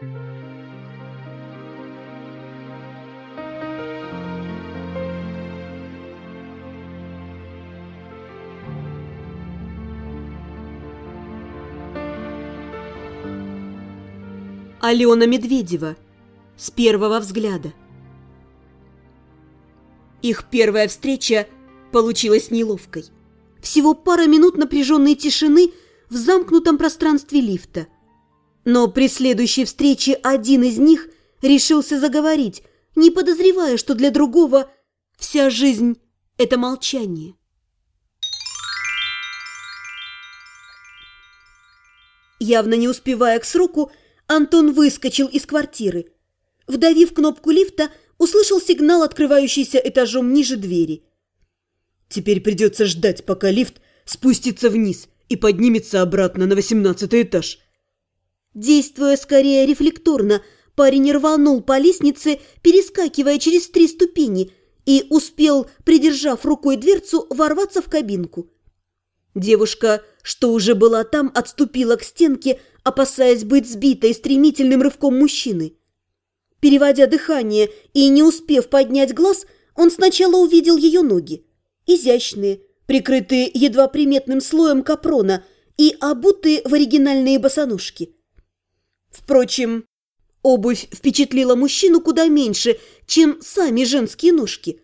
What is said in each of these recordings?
Алена Медведева. С первого взгляда. Их первая встреча получилась неловкой. Всего пара минут напряженной тишины в замкнутом пространстве лифта. Но при следующей встрече один из них решился заговорить, не подозревая, что для другого вся жизнь – это молчание. Явно не успевая к сроку, Антон выскочил из квартиры. Вдавив кнопку лифта, услышал сигнал, открывающийся этажом ниже двери. Теперь придется ждать, пока лифт спустится вниз и поднимется обратно на восемнадцатый этаж. Действуя скорее рефлекторно, парень рванул по лестнице, перескакивая через три ступени, и успел, придержав рукой дверцу, ворваться в кабинку. Девушка, что уже была там, отступила к стенке, опасаясь быть сбитой стремительным рывком мужчины. Переводя дыхание и не успев поднять глаз, он сначала увидел ее ноги. Изящные, прикрытые едва приметным слоем капрона и обутые в оригинальные босоножки. Впрочем, обувь впечатлила мужчину куда меньше, чем сами женские ножки.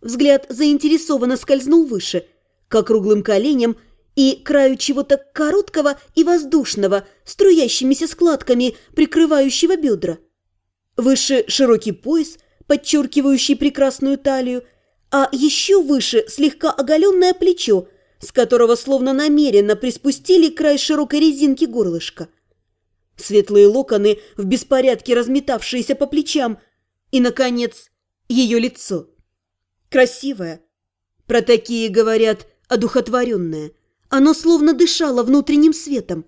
Взгляд заинтересованно скользнул выше, к округлым коленям и краю чего-то короткого и воздушного, струящимися складками, прикрывающего бедра. Выше широкий пояс, подчеркивающий прекрасную талию, а еще выше слегка оголенное плечо, с которого словно намеренно приспустили край широкой резинки горлышка. Светлые локоны, в беспорядке разметавшиеся по плечам, и, наконец, ее лицо. Красивое. Про такие говорят одухотворенное. Оно словно дышало внутренним светом.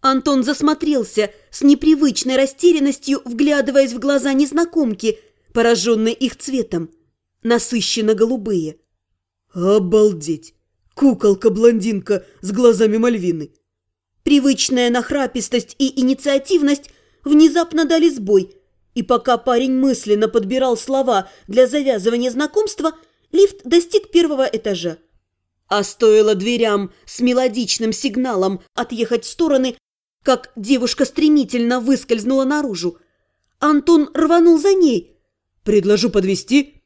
Антон засмотрелся с непривычной растерянностью, вглядываясь в глаза незнакомки, пораженные их цветом, насыщенно голубые. «Обалдеть! Куколка-блондинка с глазами Мальвины!» Привычная нахрапистость и инициативность внезапно дали сбой, и пока парень мысленно подбирал слова для завязывания знакомства, лифт достиг первого этажа. А стоило дверям с мелодичным сигналом отъехать в стороны, как девушка стремительно выскользнула наружу. Антон рванул за ней. «Предложу подвести.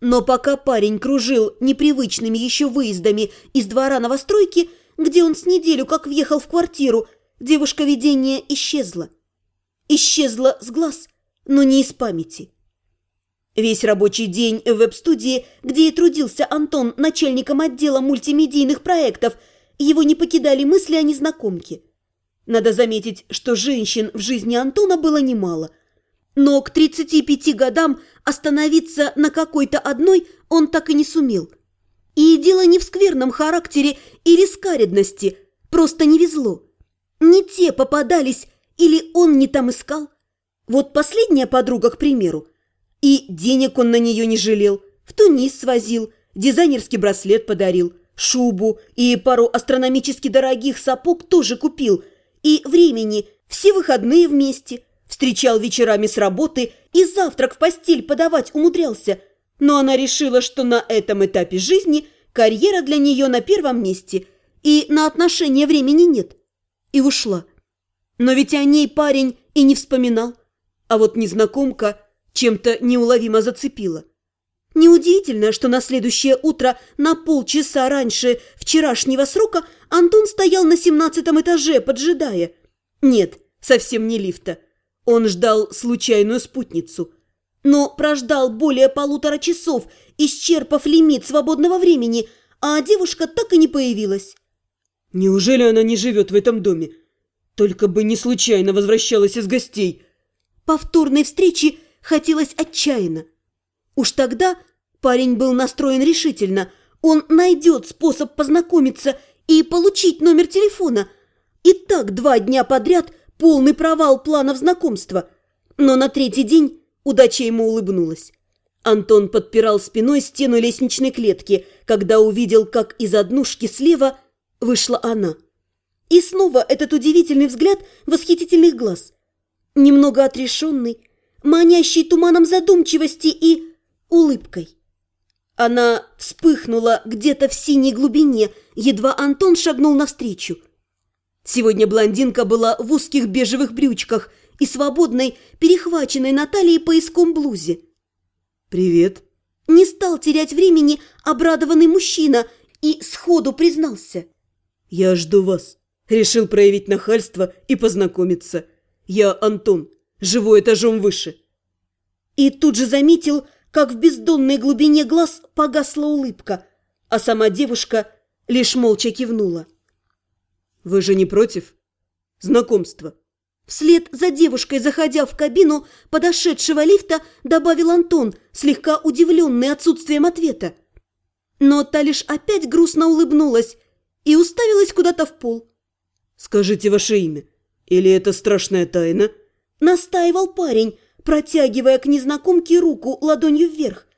Но пока парень кружил непривычными еще выездами из двора новостройки, где он с неделю как въехал в квартиру, девушка-видение исчезла. Исчезла с глаз, но не из памяти. Весь рабочий день в веб-студии, где и трудился Антон начальником отдела мультимедийных проектов, его не покидали мысли о незнакомке. Надо заметить, что женщин в жизни Антона было немало. Но к 35 годам остановиться на какой-то одной он так и не сумел. И дело не в скверном характере или скаредности, просто не везло. Не те попадались или он не там искал. Вот последняя подруга, к примеру, и денег он на нее не жалел. В Тунис свозил, дизайнерский браслет подарил, шубу и пару астрономически дорогих сапог тоже купил. И времени, все выходные вместе. Встречал вечерами с работы и завтрак в постель подавать умудрялся. Но она решила, что на этом этапе жизни карьера для нее на первом месте и на отношения времени нет. И ушла. Но ведь о ней парень и не вспоминал. А вот незнакомка чем-то неуловимо зацепило. Неудивительно, что на следующее утро на полчаса раньше вчерашнего срока Антон стоял на семнадцатом этаже, поджидая. Нет, совсем не лифта. Он ждал случайную спутницу. Но прождал более полутора часов, исчерпав лимит свободного времени, а девушка так и не появилась. Неужели она не живет в этом доме? Только бы не случайно возвращалась из гостей. Повторной встречи хотелось отчаянно. Уж тогда парень был настроен решительно. Он найдет способ познакомиться и получить номер телефона. И так два дня подряд полный провал планов знакомства. Но на третий день удача ему улыбнулась. Антон подпирал спиной стену лестничной клетки, когда увидел, как из однушки слева вышла она. И снова этот удивительный взгляд восхитительных глаз – немного отрешенной, манящей туманом задумчивости и улыбкой. Она вспыхнула где-то в синей глубине, едва Антон шагнул навстречу. Сегодня блондинка была в узких бежевых брючках и свободной, перехваченной на талии пояском блузе. «Привет!» Не стал терять времени обрадованный мужчина и сходу признался. «Я жду вас. Решил проявить нахальство и познакомиться. Я Антон, живу этажом выше». И тут же заметил, как в бездонной глубине глаз погасла улыбка, а сама девушка лишь молча кивнула. «Вы же не против? Знакомства?» Вслед за девушкой, заходя в кабину подошедшего лифта, добавил Антон, слегка удивленный отсутствием ответа. Но та лишь опять грустно улыбнулась и уставилась куда-то в пол. «Скажите ваше имя, или это страшная тайна?» Настаивал парень, протягивая к незнакомке руку ладонью вверх.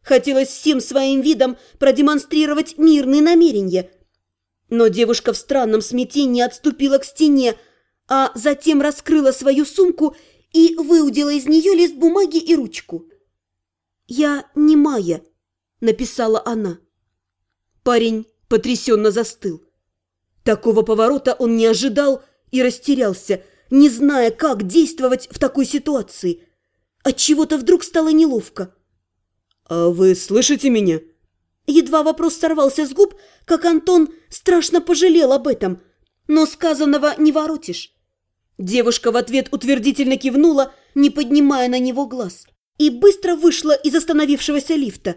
Хотелось всем своим видом продемонстрировать мирные намерения. Но девушка в странном смятении отступила к стене, а затем раскрыла свою сумку и выудила из нее лист бумаги и ручку. «Я не Майя», — написала она. Парень потрясенно застыл. Такого поворота он не ожидал и растерялся, не зная, как действовать в такой ситуации. Отчего-то вдруг стало неловко. «А вы слышите меня?» Едва вопрос сорвался с губ, как Антон страшно пожалел об этом, но сказанного не воротишь. Девушка в ответ утвердительно кивнула, не поднимая на него глаз, и быстро вышла из остановившегося лифта.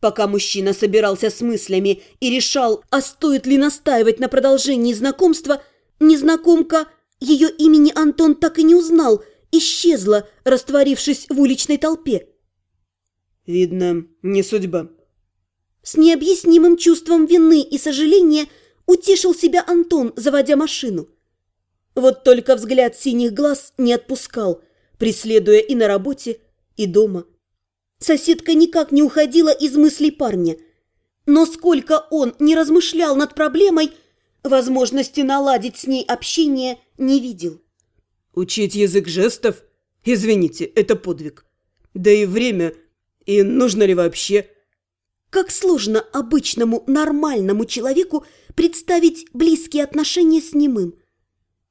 Пока мужчина собирался с мыслями и решал, а стоит ли настаивать на продолжении знакомства, незнакомка, ее имени Антон так и не узнал, исчезла, растворившись в уличной толпе. «Видно, не судьба». С необъяснимым чувством вины и сожаления утешил себя Антон, заводя машину. Вот только взгляд синих глаз не отпускал, преследуя и на работе, и дома. Соседка никак не уходила из мыслей парня. Но сколько он не размышлял над проблемой, возможности наладить с ней общение не видел. Учить язык жестов? Извините, это подвиг. Да и время, и нужно ли вообще... Как сложно обычному нормальному человеку представить близкие отношения с немым –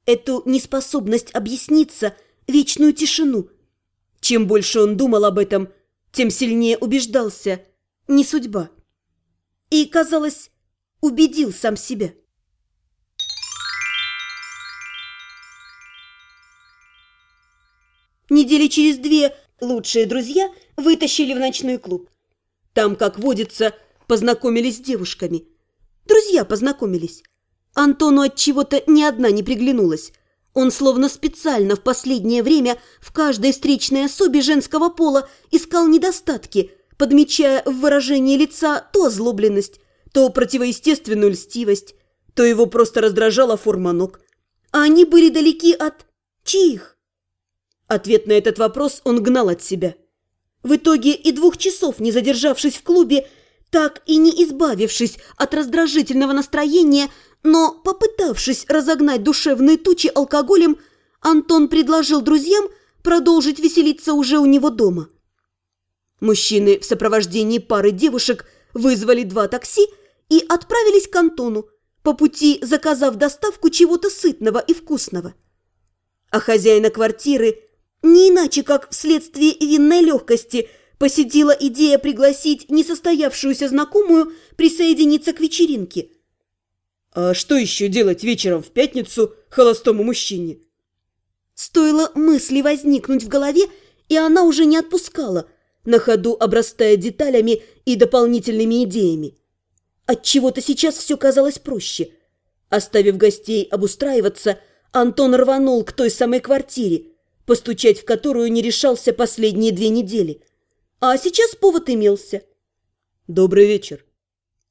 эту неспособность объясниться, вечную тишину. Чем больше он думал об этом, тем сильнее убеждался – не судьба. И, казалось, убедил сам себя. Недели через две лучшие друзья вытащили в ночной клуб. Там, как водится, познакомились с девушками. Друзья познакомились. Антону от чего-то ни одна не приглянулась. Он словно специально в последнее время в каждой встречной особе женского пола искал недостатки, подмечая в выражении лица то озлобленность, то противоестественную льстивость, то его просто раздражала форма ног. А они были далеки от... чьих? Ответ на этот вопрос он гнал от себя. В итоге и двух часов, не задержавшись в клубе, так и не избавившись от раздражительного настроения, но, попытавшись разогнать душевные тучи алкоголем, Антон предложил друзьям продолжить веселиться уже у него дома. Мужчины в сопровождении пары девушек вызвали два такси и отправились к Антону, по пути заказав доставку чего-то сытного и вкусного. А хозяина квартиры, не иначе как вследствие винной легкости, посетила идея пригласить несостоявшуюся знакомую присоединиться к вечеринке – а что еще делать вечером в пятницу холостому мужчине? Стоило мысли возникнуть в голове, и она уже не отпускала, на ходу обрастая деталями и дополнительными идеями. Отчего-то сейчас все казалось проще. Оставив гостей обустраиваться, Антон рванул к той самой квартире, постучать в которую не решался последние две недели. А сейчас повод имелся. «Добрый вечер».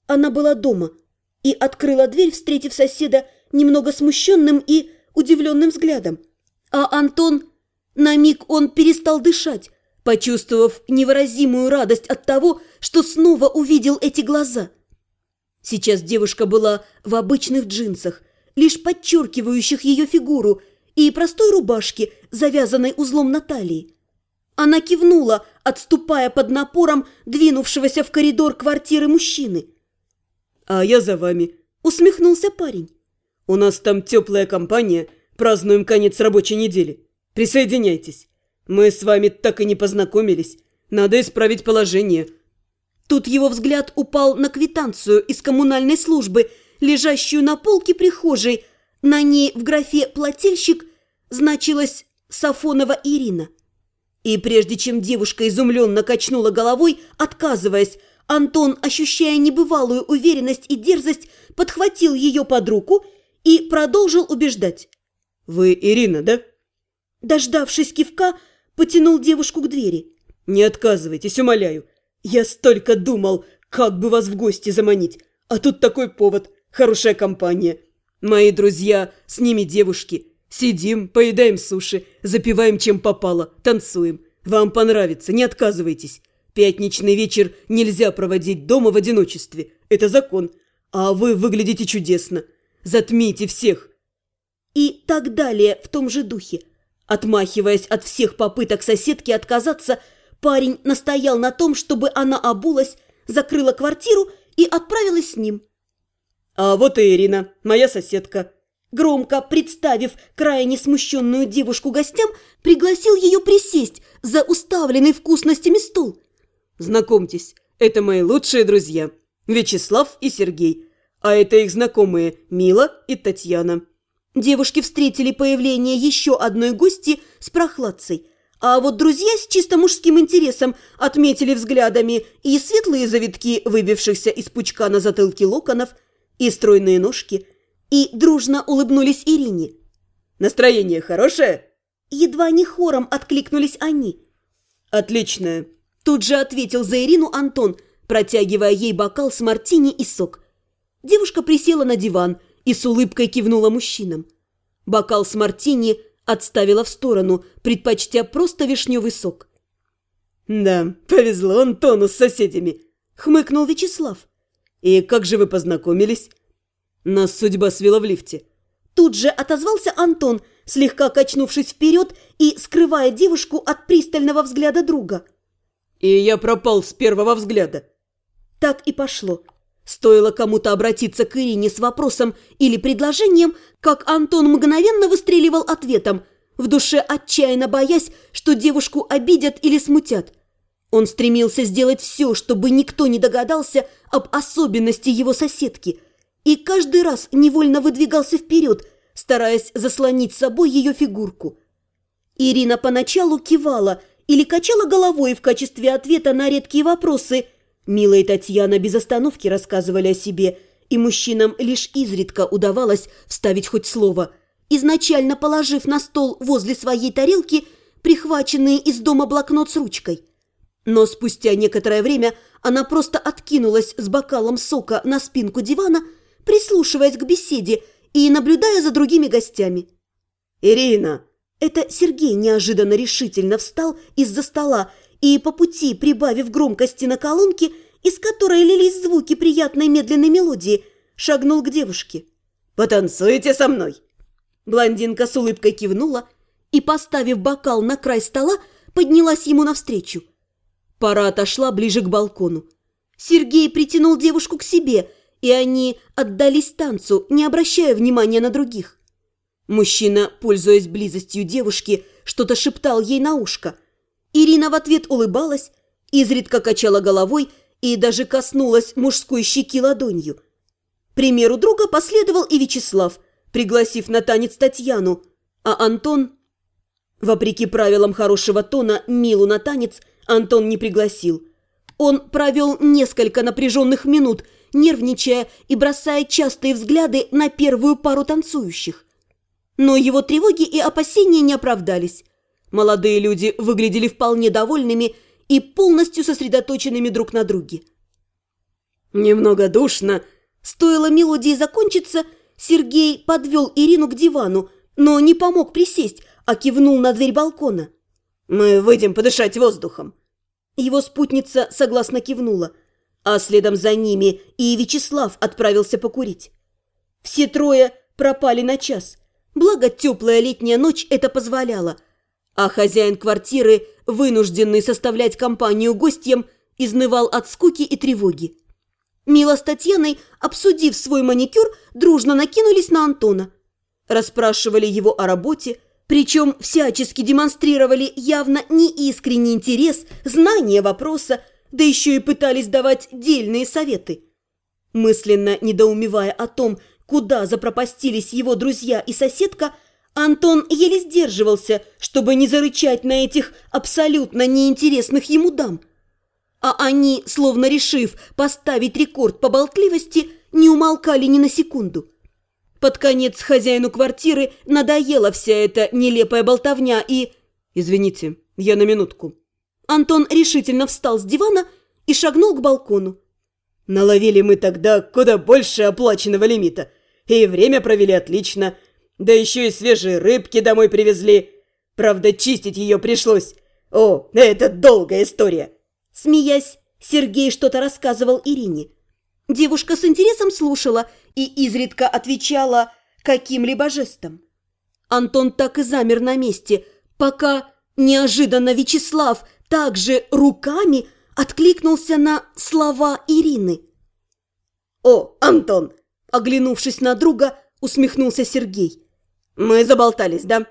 Она была дома – и открыла дверь, встретив соседа немного смущенным и удивленным взглядом. А Антон... На миг он перестал дышать, почувствовав невыразимую радость от того, что снова увидел эти глаза. Сейчас девушка была в обычных джинсах, лишь подчеркивающих ее фигуру, и простой рубашке, завязанной узлом на талии. Она кивнула, отступая под напором двинувшегося в коридор квартиры мужчины. «А я за вами», — усмехнулся парень. «У нас там теплая компания, празднуем конец рабочей недели. Присоединяйтесь. Мы с вами так и не познакомились. Надо исправить положение». Тут его взгляд упал на квитанцию из коммунальной службы, лежащую на полке прихожей. На ней в графе «плательщик» значилась Сафонова Ирина. И прежде чем девушка изумленно качнула головой, отказываясь, Антон, ощущая небывалую уверенность и дерзость, подхватил ее под руку и продолжил убеждать. «Вы Ирина, да?» Дождавшись кивка, потянул девушку к двери. «Не отказывайтесь, умоляю. Я столько думал, как бы вас в гости заманить. А тут такой повод, хорошая компания. Мои друзья, с ними девушки. Сидим, поедаем суши, запиваем чем попало, танцуем. Вам понравится, не отказывайтесь. Пятничный вечер нельзя проводить дома в одиночестве. Это закон. А вы выглядите чудесно. Затмите всех. И так далее в том же духе. Отмахиваясь от всех попыток соседки отказаться, парень настоял на том, чтобы она обулась, закрыла квартиру и отправилась с ним. «А вот и Ирина, моя соседка», Громко представив крайне смущенную девушку гостям, пригласил ее присесть за уставленный вкусностями стол. «Знакомьтесь, это мои лучшие друзья, Вячеслав и Сергей, а это их знакомые Мила и Татьяна». Девушки встретили появление еще одной гости с прохладцей, а вот друзья с чисто мужским интересом отметили взглядами и светлые завитки, выбившихся из пучка на затылке локонов, и стройные ножки – и дружно улыбнулись Ирине. «Настроение хорошее?» Едва не хором откликнулись они. «Отличное!» Тут же ответил за Ирину Антон, протягивая ей бокал с мартини и сок. Девушка присела на диван и с улыбкой кивнула мужчинам. Бокал с мартини отставила в сторону, предпочтя просто вишневый сок. «Да, повезло Антону с соседями», — хмыкнул Вячеслав. «И как же вы познакомились?» Нас судьба свела в лифте. Тут же отозвался Антон, слегка качнувшись вперед и скрывая девушку от пристального взгляда друга. И я пропал с первого взгляда. Так и пошло. Стоило кому-то обратиться к Ирине с вопросом или предложением, как Антон мгновенно выстреливал ответом, в душе отчаянно боясь, что девушку обидят или смутят. Он стремился сделать все, чтобы никто не догадался об особенности его соседки – и каждый раз невольно выдвигался вперед, стараясь заслонить собой ее фигурку. Ирина поначалу кивала или качала головой в качестве ответа на редкие вопросы. Мила и Татьяна без остановки рассказывали о себе, и мужчинам лишь изредка удавалось вставить хоть слово, изначально положив на стол возле своей тарелки прихваченные из дома блокнот с ручкой. Но спустя некоторое время она просто откинулась с бокалом сока на спинку дивана – прислушиваясь к беседе и наблюдая за другими гостями. «Ирина!» Это Сергей неожиданно решительно встал из-за стола и по пути, прибавив громкости на колонке, из которой лились звуки приятной медленной мелодии, шагнул к девушке. «Потанцуете со мной?» Блондинка с улыбкой кивнула и, поставив бокал на край стола, поднялась ему навстречу. Пара отошла ближе к балкону. Сергей притянул девушку к себе – и они отдались танцу, не обращая внимания на других. Мужчина, пользуясь близостью девушки, что-то шептал ей на ушко. Ирина в ответ улыбалась, изредка качала головой и даже коснулась мужской щеки ладонью. Примеру друга последовал и Вячеслав, пригласив на танец Татьяну, а Антон... Вопреки правилам хорошего тона, Милу на танец Антон не пригласил. Он провел несколько напряженных минут – нервничая и бросая частые взгляды на первую пару танцующих. Но его тревоги и опасения не оправдались. Молодые люди выглядели вполне довольными и полностью сосредоточенными друг на друге. «Немного душно». Стоило мелодии закончиться, Сергей подвел Ирину к дивану, но не помог присесть, а кивнул на дверь балкона. «Мы выйдем подышать воздухом». Его спутница согласно кивнула – а следом за ними и Вячеслав отправился покурить. Все трое пропали на час. Благо, теплая летняя ночь это позволяла. А хозяин квартиры, вынужденный составлять компанию гостям, изнывал от скуки и тревоги. Мила с Татьяной, обсудив свой маникюр, дружно накинулись на Антона. Расспрашивали его о работе, причем всячески демонстрировали явно неискренний интерес, знание вопроса, да еще и пытались давать дельные советы. Мысленно недоумевая о том, куда запропастились его друзья и соседка, Антон еле сдерживался, чтобы не зарычать на этих абсолютно неинтересных ему дам. А они, словно решив поставить рекорд по болтливости, не умолкали ни на секунду. Под конец хозяину квартиры надоела вся эта нелепая болтовня и... «Извините, я на минутку». Антон решительно встал с дивана и шагнул к балкону. «Наловили мы тогда куда больше оплаченного лимита, и время провели отлично, да еще и свежие рыбки домой привезли. Правда, чистить ее пришлось. О, это долгая история!» Смеясь, Сергей что-то рассказывал Ирине. Девушка с интересом слушала и изредка отвечала каким-либо жестом. Антон так и замер на месте, пока неожиданно Вячеслав также руками откликнулся на слова Ирины. «О, Антон!» – оглянувшись на друга, усмехнулся Сергей. «Мы заболтались, да?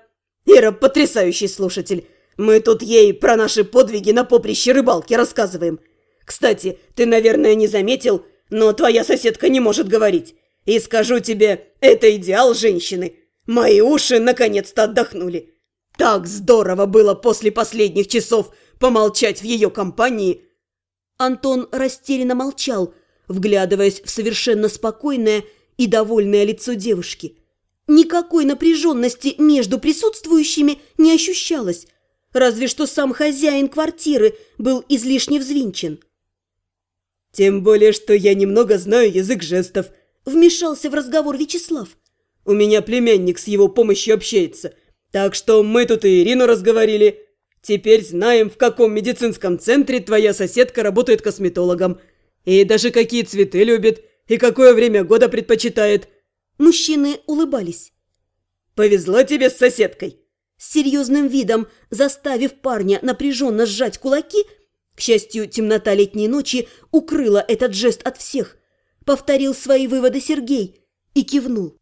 Ира – потрясающий слушатель. Мы тут ей про наши подвиги на поприще рыбалки рассказываем. Кстати, ты, наверное, не заметил, но твоя соседка не может говорить. И скажу тебе, это идеал женщины. Мои уши наконец-то отдохнули. Так здорово было после последних часов помолчать в ее компании. Антон растерянно молчал, вглядываясь в совершенно спокойное и довольное лицо девушки. Никакой напряженности между присутствующими не ощущалось, разве что сам хозяин квартиры был излишне взвинчен. «Тем более, что я немного знаю язык жестов», – вмешался в разговор Вячеслав. «У меня племянник с его помощью общается, так что мы тут и Ирину разговорили. Теперь знаем, в каком медицинском центре твоя соседка работает косметологом, и даже какие цветы любит, и какое время года предпочитает». Мужчины улыбались. «Повезло тебе с соседкой!» С серьезным видом, заставив парня напряженно сжать кулаки, к счастью, темнота летней ночи укрыла этот жест от всех, повторил свои выводы Сергей и кивнул.